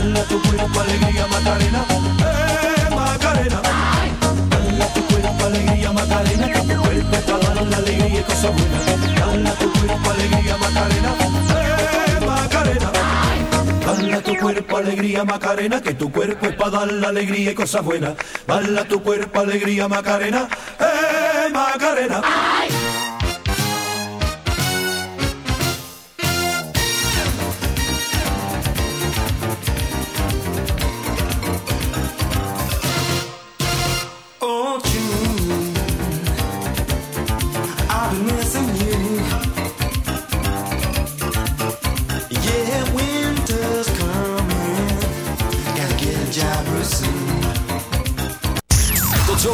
Dala tu cuerpo alegría Macarena, eh Macarena. Dala tu cuerpo alegría Macarena, que tu cuerpo es para dar la alegría y cosas buenas. Dala tu cuerpo alegría Macarena, eh Macarena. Dala tu cuerpo alegría Macarena, que tu cuerpo es para dar la alegría y cosas buenas. Dala tu cuerpo alegría Macarena, eh Macarena. Oh,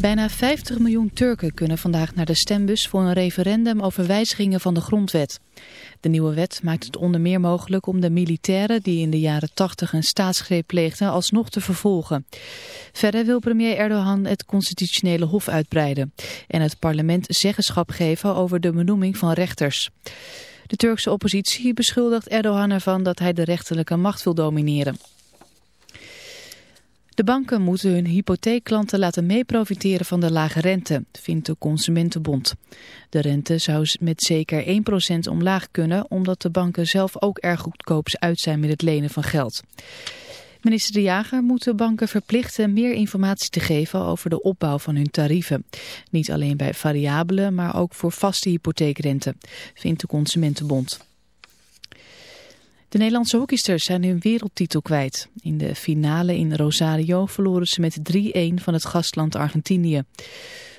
Bijna 50 miljoen Turken kunnen vandaag naar de stembus voor een referendum over wijzigingen van de grondwet. De nieuwe wet maakt het onder meer mogelijk om de militairen die in de jaren 80 een staatsgreep pleegden alsnog te vervolgen. Verder wil premier Erdogan het constitutionele hof uitbreiden en het parlement zeggenschap geven over de benoeming van rechters. De Turkse oppositie beschuldigt Erdogan ervan dat hij de rechterlijke macht wil domineren. De banken moeten hun hypotheekklanten laten meeprofiteren van de lage rente, vindt de Consumentenbond. De rente zou met zeker 1% omlaag kunnen, omdat de banken zelf ook erg goedkoop uit zijn met het lenen van geld. Minister De Jager moet de banken verplichten meer informatie te geven over de opbouw van hun tarieven. Niet alleen bij variabele, maar ook voor vaste hypotheekrente, vindt de Consumentenbond. De Nederlandse hockeysters zijn hun wereldtitel kwijt. In de finale in Rosario verloren ze met 3-1 van het gastland Argentinië.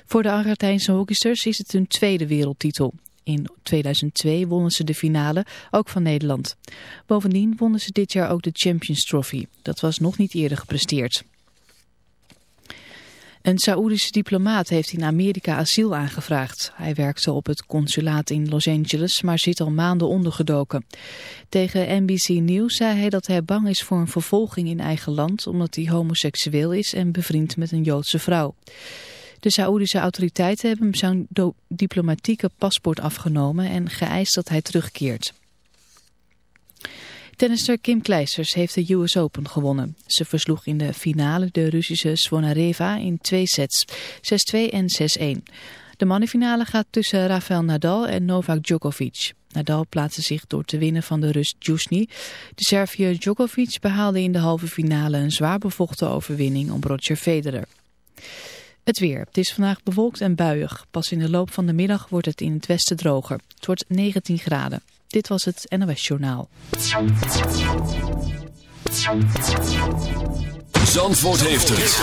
Voor de Argentijnse hockeysters is het hun tweede wereldtitel. In 2002 wonnen ze de finale, ook van Nederland. Bovendien wonnen ze dit jaar ook de Champions Trophy. Dat was nog niet eerder gepresteerd. Een Saoedische diplomaat heeft in Amerika asiel aangevraagd. Hij werkte op het consulaat in Los Angeles, maar zit al maanden ondergedoken. Tegen NBC News zei hij dat hij bang is voor een vervolging in eigen land... omdat hij homoseksueel is en bevriend met een Joodse vrouw. De Saoedische autoriteiten hebben hem zijn diplomatieke paspoort afgenomen... en geëist dat hij terugkeert. Tennister Kim Kleisters heeft de US Open gewonnen. Ze versloeg in de finale de Russische Svonareva in twee sets, 6-2 en 6-1. De mannenfinale gaat tussen Rafael Nadal en Novak Djokovic. Nadal plaatste zich door te winnen van de Rus Djusny. De Serviër Djokovic behaalde in de halve finale een zwaar bevochten overwinning op Roger Federer. Het weer. Het is vandaag bewolkt en buiig. Pas in de loop van de middag wordt het in het westen droger. Het wordt 19 graden. Dit was het NOS Journaal. Zandvoort heeft het.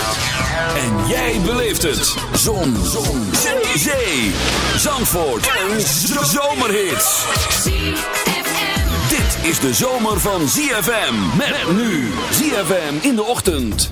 En jij beleeft het. Zon. Zon. Zee. Zandvoort. Een zomerhit. Dit is de zomer van ZFM. Met nu. ZFM in de ochtend.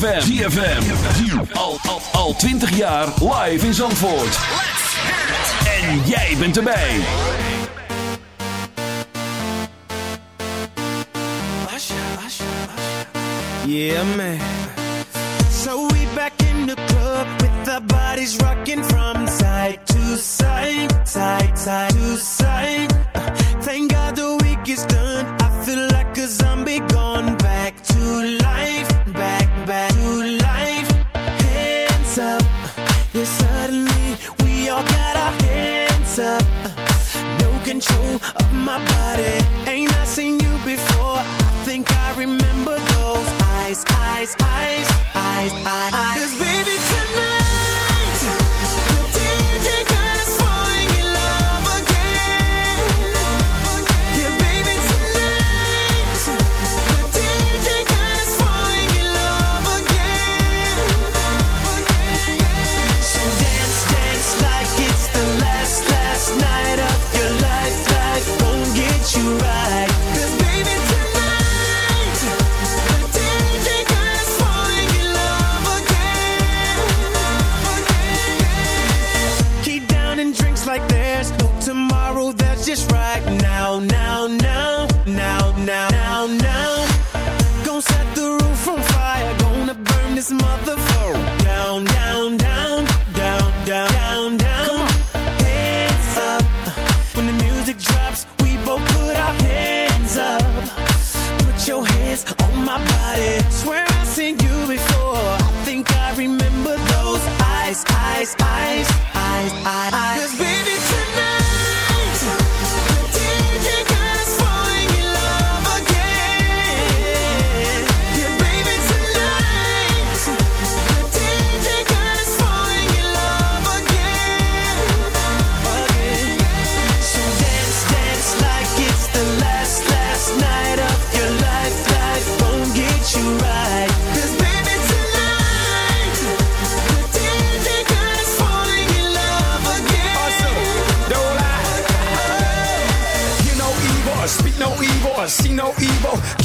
ZFM. ZFM. Al, al, al 20 jaar live in Zandvoort. En jij bent erbij. Yeah, man. So we back in the club with our bodies rocking from side to side, side, side to side. Uh, Thank God the week is done. hands on my body. Swear I've seen you before. I think I remember those eyes, eyes, eyes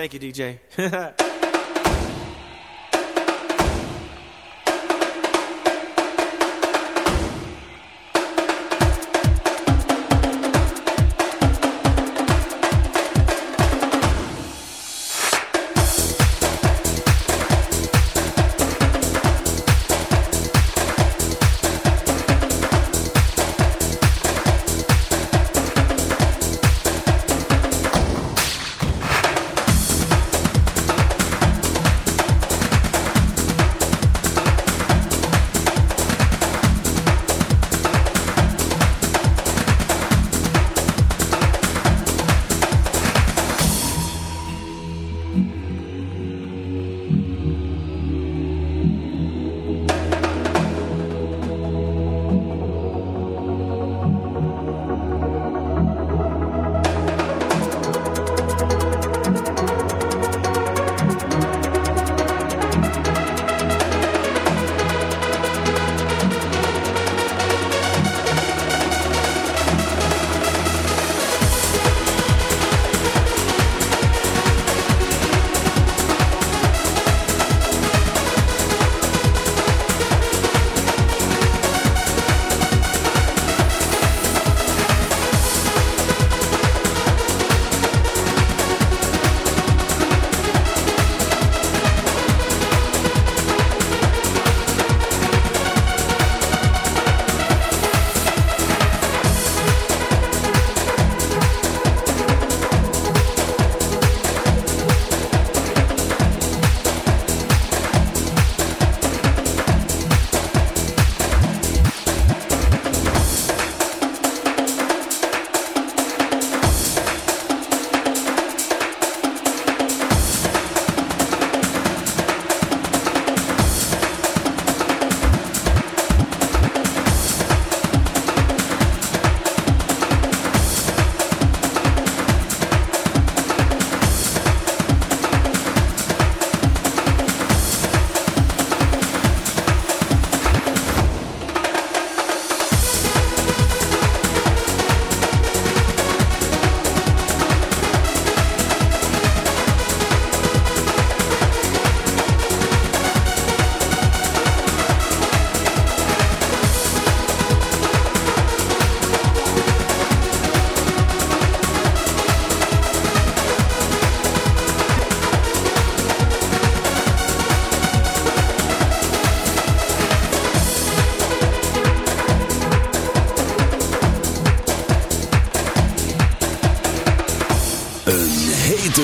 Thank you, DJ.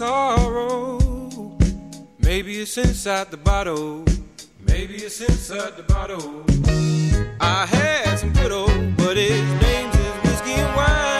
sorrow. Maybe it's inside the bottle. Maybe it's inside the bottle. I had some good old, buddies. name's is whiskey and wine.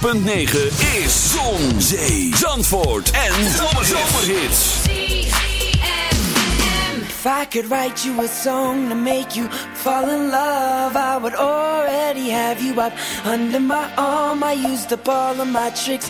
106.9 is Zon, Zee, Zandvoort en Zomerhits. If I could write you a song to make you fall in love, I would already have you up under my arm. I used up all of my tricks.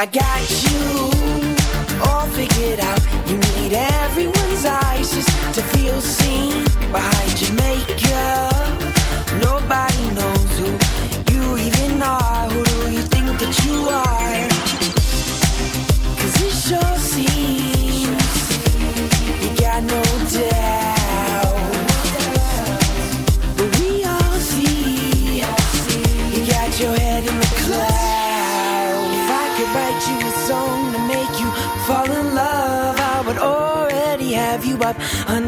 I got you all figured out. You need everyone's eyes just to feel seen behind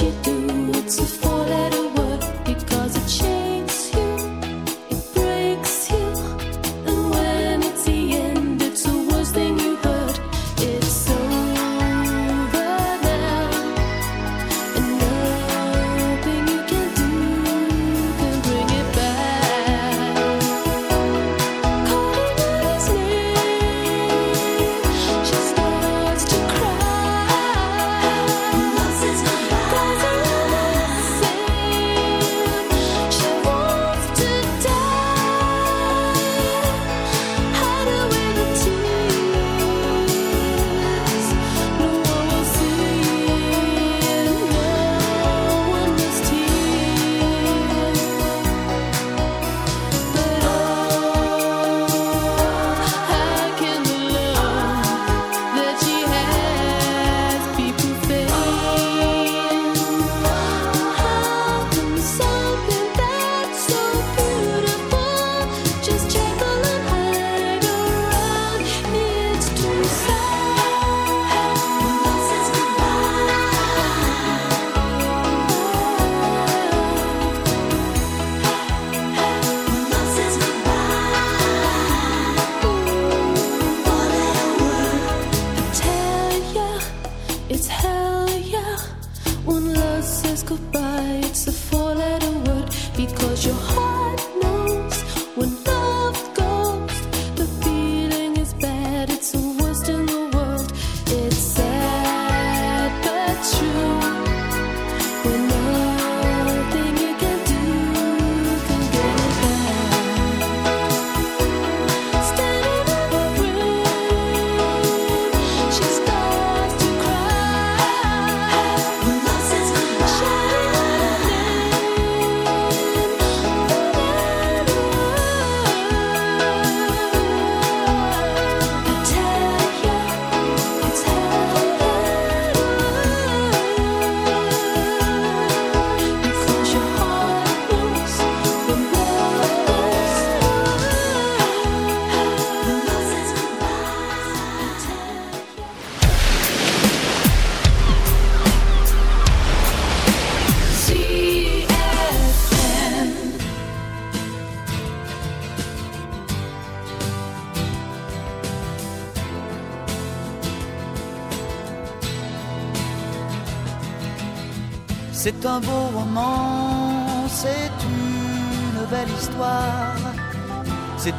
you do, it's a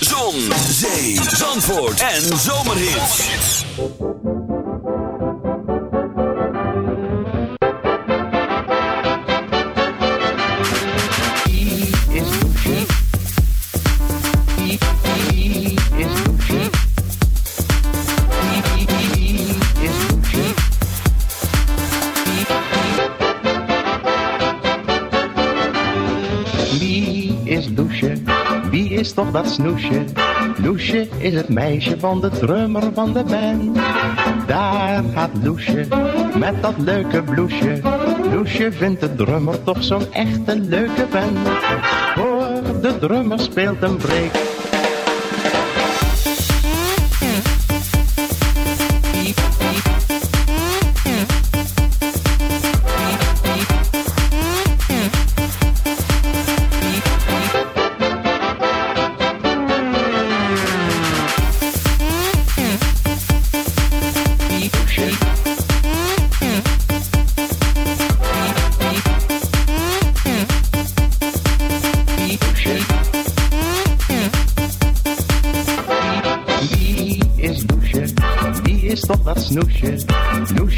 Zon, zee, zandvoort en zomerhits. Wie is toch dat snoesje? Loesje is het meisje van de drummer van de band. Daar gaat Loesje met dat leuke bloesje. Loesje vindt de drummer toch zo'n echte leuke band. Hoor, de drummer speelt een break.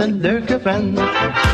and lurk around.